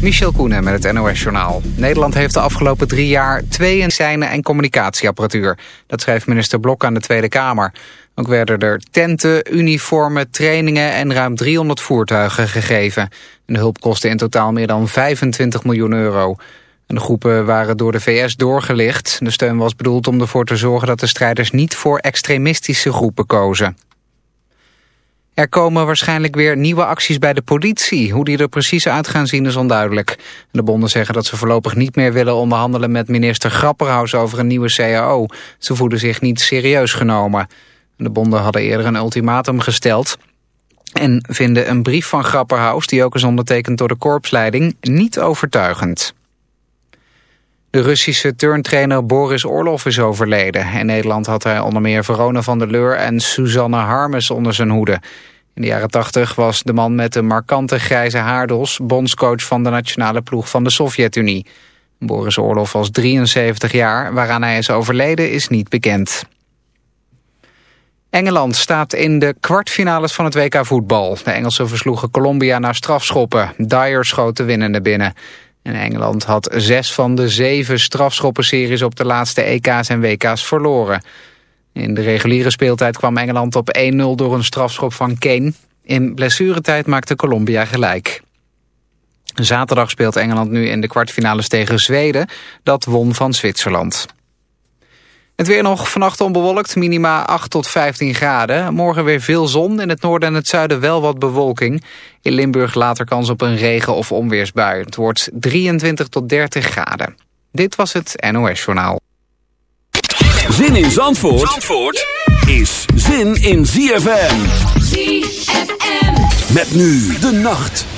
Michel Koenen met het NOS-journaal. Nederland heeft de afgelopen drie jaar twee medicijnen en communicatieapparatuur. Dat schrijft minister Blok aan de Tweede Kamer. Ook werden er tenten, uniformen, trainingen en ruim 300 voertuigen gegeven. de hulp kostte in totaal meer dan 25 miljoen euro. De groepen waren door de VS doorgelicht. De steun was bedoeld om ervoor te zorgen dat de strijders niet voor extremistische groepen kozen. Er komen waarschijnlijk weer nieuwe acties bij de politie. Hoe die er precies uit gaan zien is onduidelijk. De bonden zeggen dat ze voorlopig niet meer willen onderhandelen met minister Grapperhaus over een nieuwe CAO. Ze voelen zich niet serieus genomen. De bonden hadden eerder een ultimatum gesteld en vinden een brief van Grapperhaus, die ook is ondertekend door de korpsleiding, niet overtuigend. De Russische turntrainer Boris Orlov is overleden. In Nederland had hij onder meer Verona van der Leur en Suzanne Harmes onder zijn hoede. In de jaren 80 was de man met de markante grijze haardos... bondscoach van de nationale ploeg van de Sovjet-Unie. Boris Orlov was 73 jaar, waaraan hij is overleden is niet bekend. Engeland staat in de kwartfinales van het WK voetbal. De Engelsen versloegen Colombia naar strafschoppen. Dyer schoot de winnende binnen. En Engeland had zes van de zeven strafschoppenseries op de laatste EK's en WK's verloren. In de reguliere speeltijd kwam Engeland op 1-0 door een strafschop van Kane. In blessuretijd maakte Colombia gelijk. Zaterdag speelt Engeland nu in de kwartfinales tegen Zweden. Dat won van Zwitserland. Het weer nog vannacht onbewolkt, minima 8 tot 15 graden. Morgen weer veel zon, in het noorden en het zuiden wel wat bewolking. In Limburg later kans op een regen- of onweersbui. Het wordt 23 tot 30 graden. Dit was het NOS Journaal. Zin in Zandvoort, Zandvoort is zin in ZFM. ZFM. Met nu de nacht.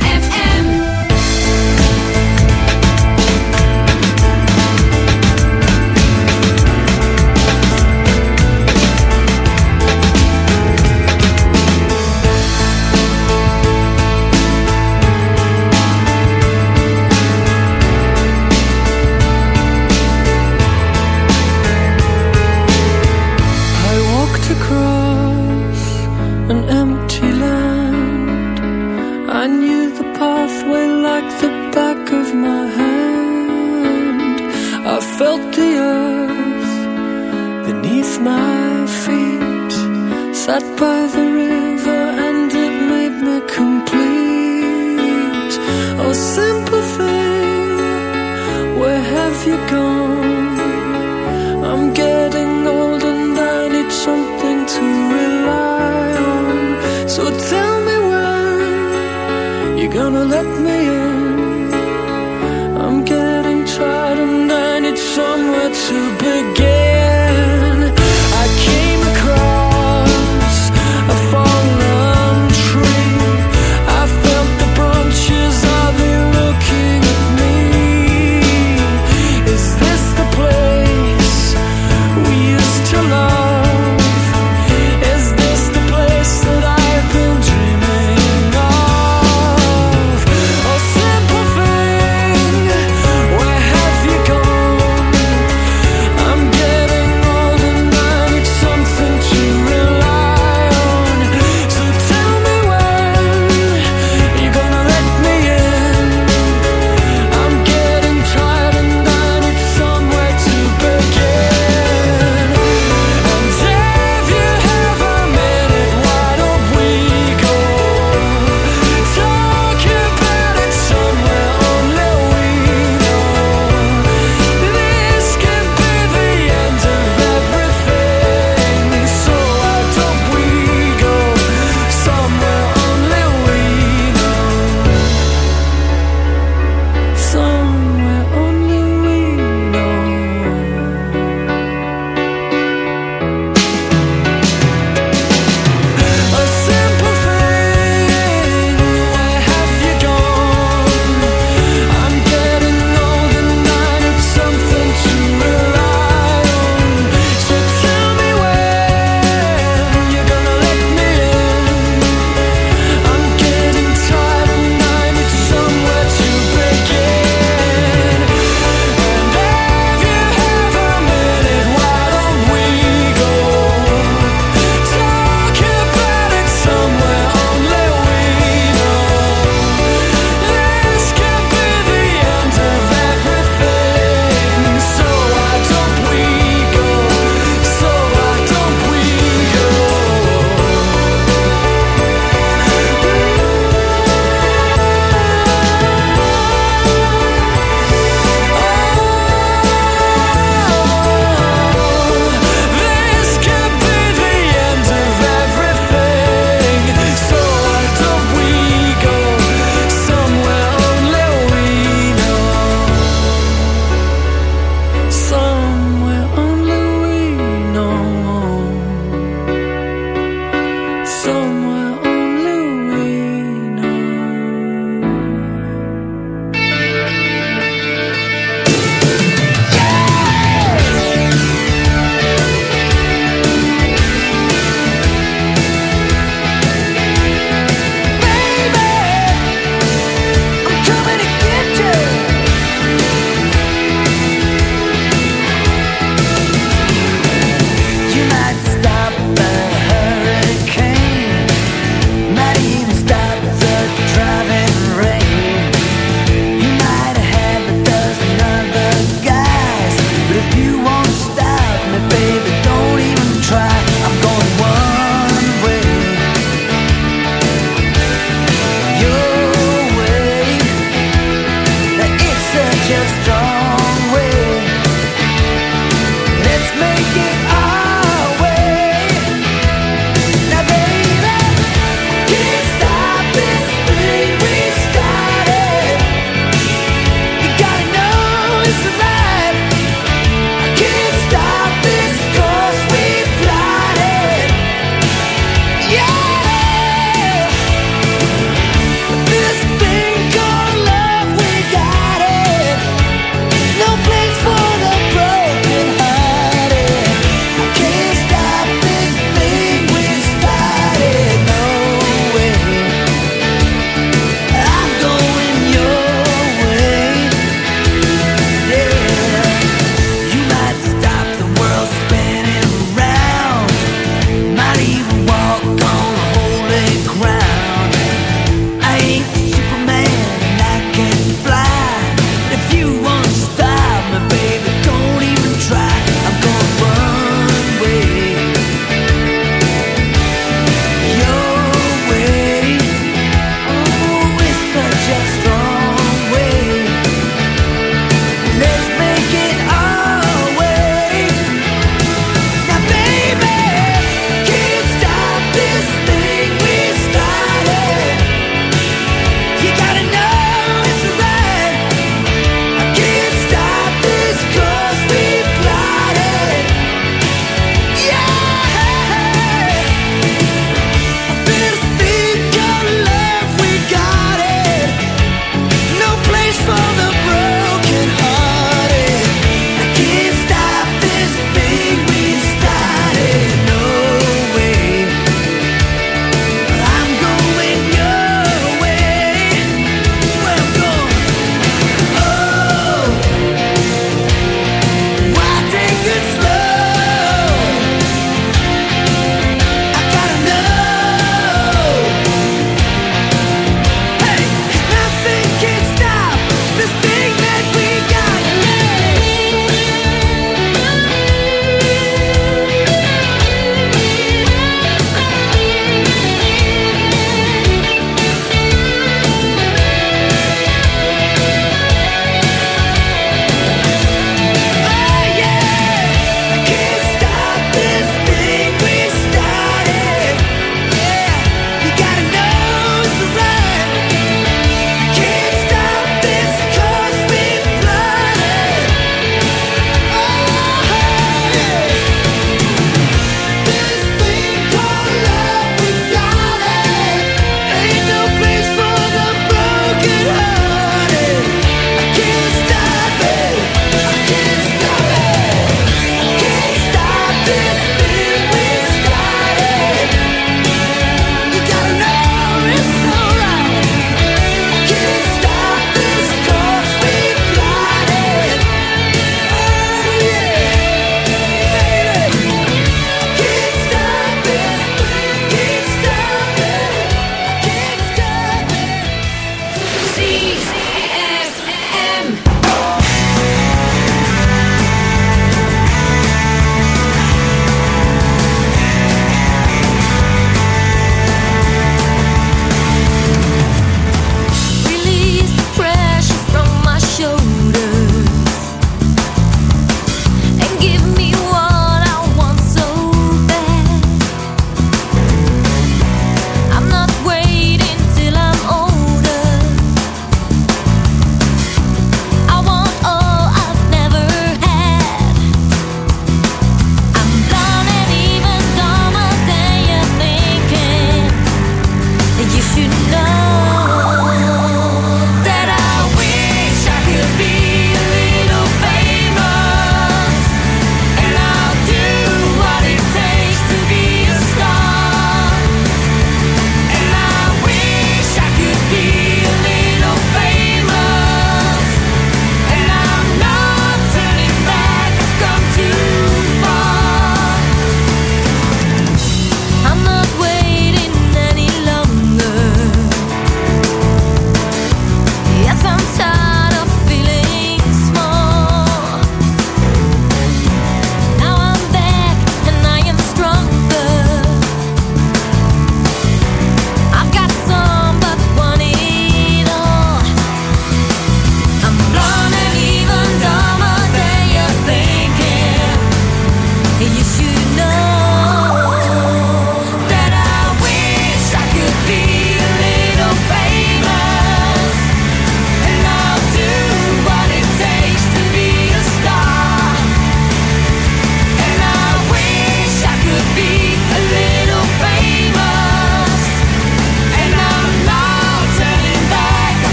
I felt the earth beneath my feet. Sat by the river and it made me complete. Oh, simple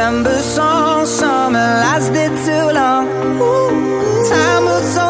September song, summer lasted too long. Time moves so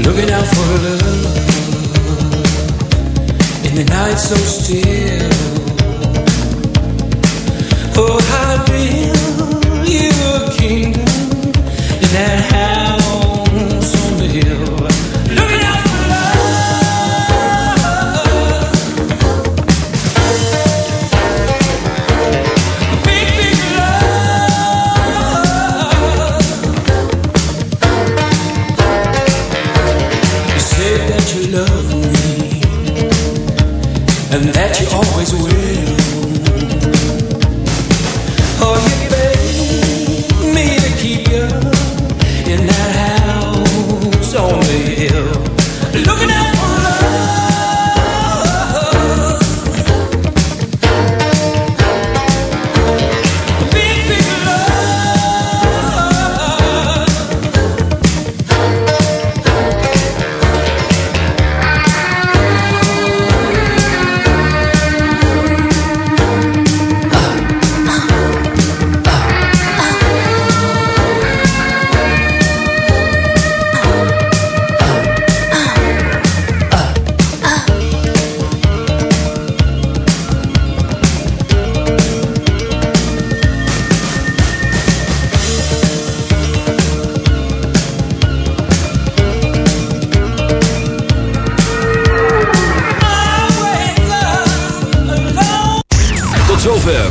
looking out for love in the night so still. Oh, how real your kingdom that house.